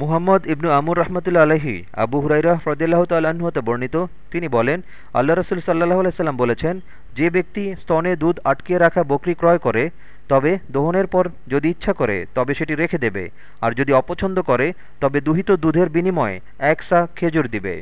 মুহাম্মদ ইবনু আমুর রহমতুল্লা আলহি আবু হুরাইরা ফরদিল্লাহ তাল্লাহতে বর্ণিত, তিনি বলেন, আল্লাহ রসুল সাল্লাহ আলাইসাল্লাম বলেছেন, যে ব্যক্তি স্তনে দুধ আটকিয়ে রাখা বকরি ক্রয় করে, তবে দোহনের পর যদি ইচ্ছা করে, তবে সেটি রেখে দেবে। আর যদি অপছন্দ করে, তবে দুহিত দুধের বিনিময়ে এক সা খেজুর দিবে।